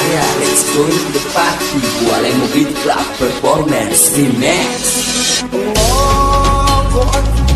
area Let's go to the party. Buale movie club performance. Remix. Oh.